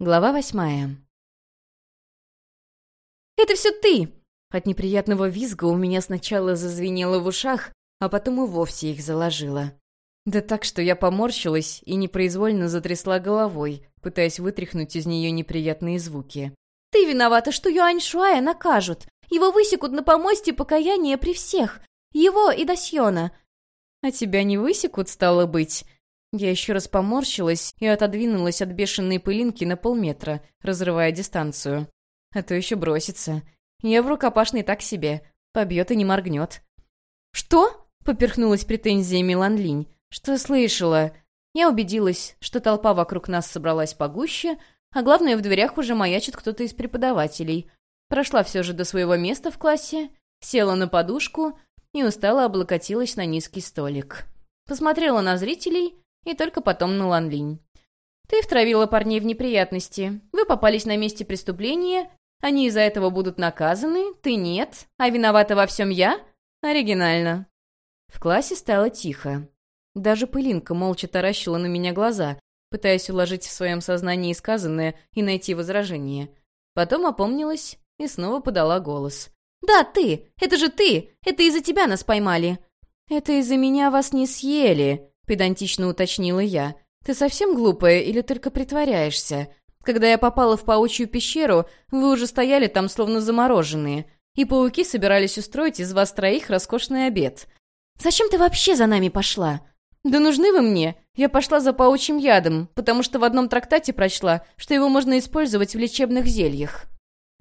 Глава восьмая. «Это все ты!» От неприятного визга у меня сначала зазвенело в ушах, а потом и вовсе их заложило. Да так, что я поморщилась и непроизвольно затрясла головой, пытаясь вытряхнуть из нее неприятные звуки. «Ты виновата, что Юань Шуая накажут. Его высекут на помосте покаяния при всех. Его и Дасьона». «А тебя не высекут, стало быть?» Я еще раз поморщилась и отодвинулась от бешеной пылинки на полметра, разрывая дистанцию. А то еще бросится. Я в рукопашной так себе. Побьет и не моргнет. «Что?» — поперхнулась претензиями Лан Линь. «Что слышала?» Я убедилась, что толпа вокруг нас собралась погуще, а главное, в дверях уже маячит кто-то из преподавателей. Прошла все же до своего места в классе, села на подушку и устало облокотилась на низкий столик. Посмотрела на зрителей и только потом на Ланлинь. «Ты втравила парней в неприятности. Вы попались на месте преступления, они из-за этого будут наказаны, ты нет, а виновата во всем я? Оригинально». В классе стало тихо. Даже пылинка молча таращила на меня глаза, пытаясь уложить в своем сознании сказанное и найти возражение. Потом опомнилась и снова подала голос. «Да, ты! Это же ты! Это из-за тебя нас поймали!» «Это из-за меня вас не съели!» — педантично уточнила я. «Ты совсем глупая или только притворяешься? Когда я попала в паучью пещеру, вы уже стояли там словно замороженные, и пауки собирались устроить из вас троих роскошный обед. Зачем ты вообще за нами пошла?» «Да нужны вы мне. Я пошла за паучьим ядом, потому что в одном трактате прочла, что его можно использовать в лечебных зельях.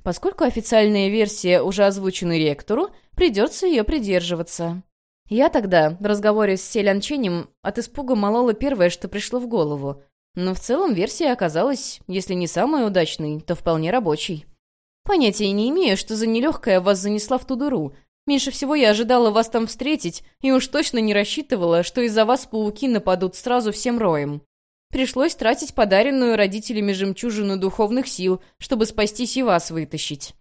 Поскольку официальная версия уже озвучена ректору, придется ее придерживаться». Я тогда, в разговоре с Селян Ченем, от испуга молола первое, что пришло в голову. Но в целом версия оказалась, если не самой удачной, то вполне рабочей. Понятия не имею, что за нелегкая вас занесла в ту дыру. Меньше всего я ожидала вас там встретить, и уж точно не рассчитывала, что из-за вас пауки нападут сразу всем роем. Пришлось тратить подаренную родителями жемчужину духовных сил, чтобы спастись и вас вытащить.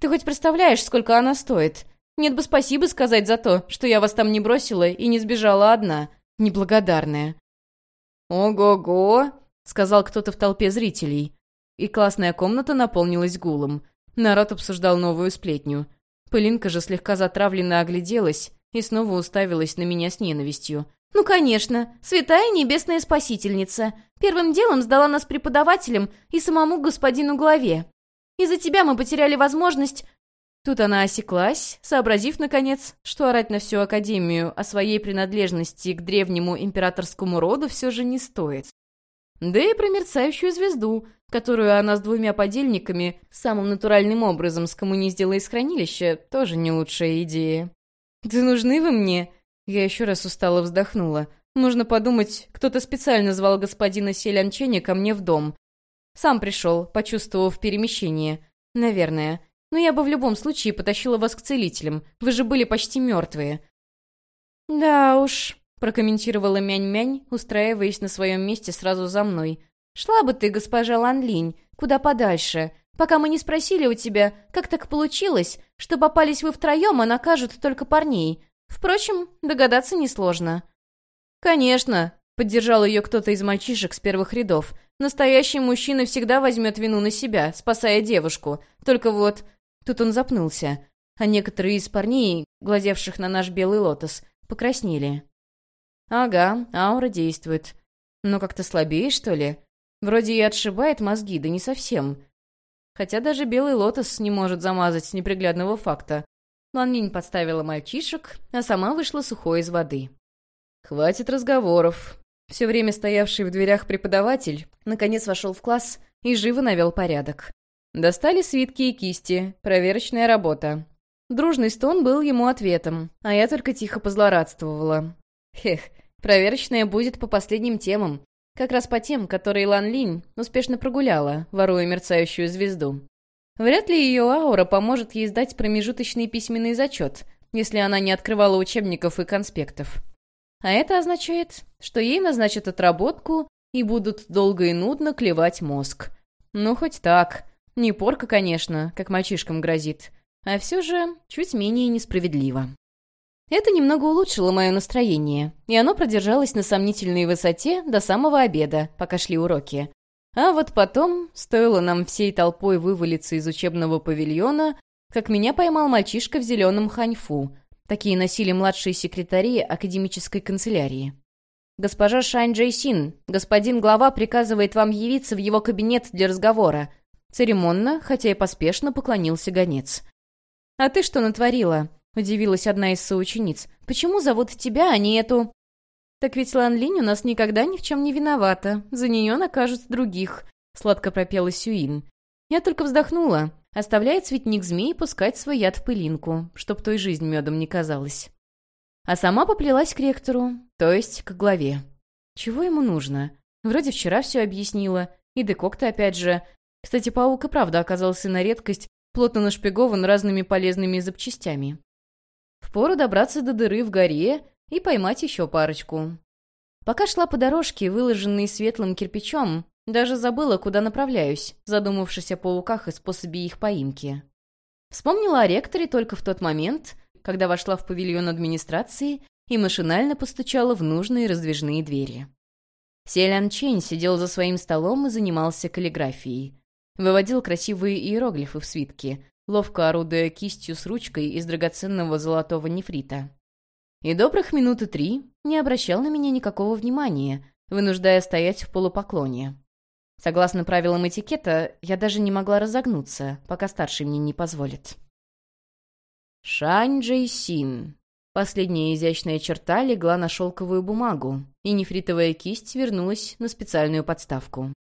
Ты хоть представляешь, сколько она стоит? Нет бы спасибо сказать за то, что я вас там не бросила и не сбежала одна. Неблагодарная». «Ого-го!» — сказал кто-то в толпе зрителей. И классная комната наполнилась гулом. Народ обсуждал новую сплетню. Пылинка же слегка затравленно огляделась и снова уставилась на меня с ненавистью. «Ну, конечно, святая небесная спасительница. Первым делом сдала нас преподавателям и самому господину главе. Из-за тебя мы потеряли возможность Тут она осеклась, сообразив, наконец, что орать на всю Академию о своей принадлежности к древнему императорскому роду все же не стоит. Да и про мерцающую звезду, которую она с двумя подельниками самым натуральным образом скоммуниздила из хранилища, тоже не лучшая идея. «Да нужны вы мне?» Я еще раз устало вздохнула. Нужно подумать, кто-то специально звал господина Селянченя ко мне в дом. Сам пришел, почувствовав перемещение. Наверное. Но я бы в любом случае потащила вас к целителям. Вы же были почти мертвые». «Да уж», — прокомментировала Мянь-Мянь, устраиваясь на своем месте сразу за мной. «Шла бы ты, госпожа Ланлинь, куда подальше, пока мы не спросили у тебя, как так получилось, что попались вы втроем, а накажут только парней. Впрочем, догадаться несложно». «Конечно», — поддержал ее кто-то из мальчишек с первых рядов. «Настоящий мужчина всегда возьмет вину на себя, спасая девушку. Только вот Тут он запнулся, а некоторые из парней, глазевших на наш белый лотос, покраснели. «Ага, аура действует. Но как-то слабее, что ли? Вроде и отшибает мозги, да не совсем. Хотя даже белый лотос не может замазать неприглядного факта. Ланлинь подставила мальчишек, а сама вышла сухой из воды. «Хватит разговоров». Все время стоявший в дверях преподаватель наконец вошел в класс и живо навел порядок. Достали свитки и кисти, проверочная работа. Дружный стон был ему ответом, а я только тихо позлорадствовала. Хех, проверочная будет по последним темам, как раз по тем, которые Лан Линь успешно прогуляла, воруя мерцающую звезду. Вряд ли ее аура поможет ей сдать промежуточный письменный зачет, если она не открывала учебников и конспектов. А это означает, что ей назначат отработку и будут долго и нудно клевать мозг. Ну, хоть так. Не порка, конечно, как мальчишкам грозит, а все же чуть менее несправедливо. Это немного улучшило мое настроение, и оно продержалось на сомнительной высоте до самого обеда, пока шли уроки. А вот потом, стоило нам всей толпой вывалиться из учебного павильона, как меня поймал мальчишка в зеленом ханьфу. Такие носили младшие секретари академической канцелярии. «Госпожа Шань Джейсин, господин глава приказывает вам явиться в его кабинет для разговора». Церемонно, хотя и поспешно поклонился гонец. «А ты что натворила?» — удивилась одна из соучениц. «Почему зовут тебя, а не эту...» «Так ведь Лан Линь у нас никогда ни в чем не виновата. За нее накажут других», — сладко пропела Сюин. Я только вздохнула. Оставляет цветник змей пускать свой яд в пылинку, чтоб той жизнь медом не казалась. А сама поплелась к ректору, то есть к главе. Чего ему нужно? Вроде вчера все объяснила. И декокта опять же. Кстати, паук и правда оказался на редкость плотно нашпигован разными полезными запчастями. Впору добраться до дыры в горе и поймать еще парочку. Пока шла по дорожке, выложенной светлым кирпичом, даже забыла, куда направляюсь, задумавшись о пауках и способе их поимки. Вспомнила о ректоре только в тот момент, когда вошла в павильон администрации и машинально постучала в нужные раздвижные двери. Селян Чень сидел за своим столом и занимался каллиграфией. Выводил красивые иероглифы в свитке, ловко орудуя кистью с ручкой из драгоценного золотого нефрита. И добрых минуты три не обращал на меня никакого внимания, вынуждая стоять в полупоклоне. Согласно правилам этикета, я даже не могла разогнуться, пока старший мне не позволит. Шань Джейсин. Последняя изящная черта легла на шелковую бумагу, и нефритовая кисть вернулась на специальную подставку.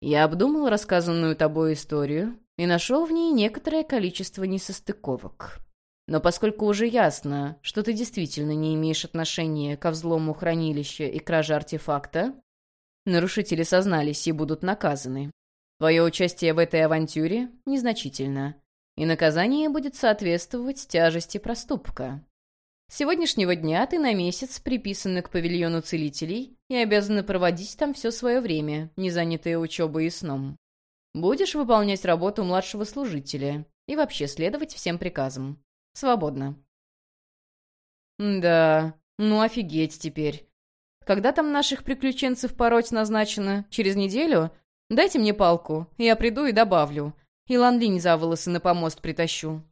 Я обдумал рассказанную тобой историю и нашел в ней некоторое количество несостыковок. Но поскольку уже ясно, что ты действительно не имеешь отношения ко взлому хранилища и краже артефакта, нарушители сознались и будут наказаны. Твое участие в этой авантюре незначительно и наказание будет соответствовать тяжести проступка. Сегодняшнего дня ты на месяц приписаны к павильону целителей и обязаны проводить там все свое время, не занятое учебой и сном. Будешь выполнять работу младшего служителя и вообще следовать всем приказам. Свободно. Да, ну офигеть теперь. Когда там наших приключенцев пороть назначено? Через неделю? Дайте мне палку, я приду и добавлю. И Ланлинь за волосы на помост притащу.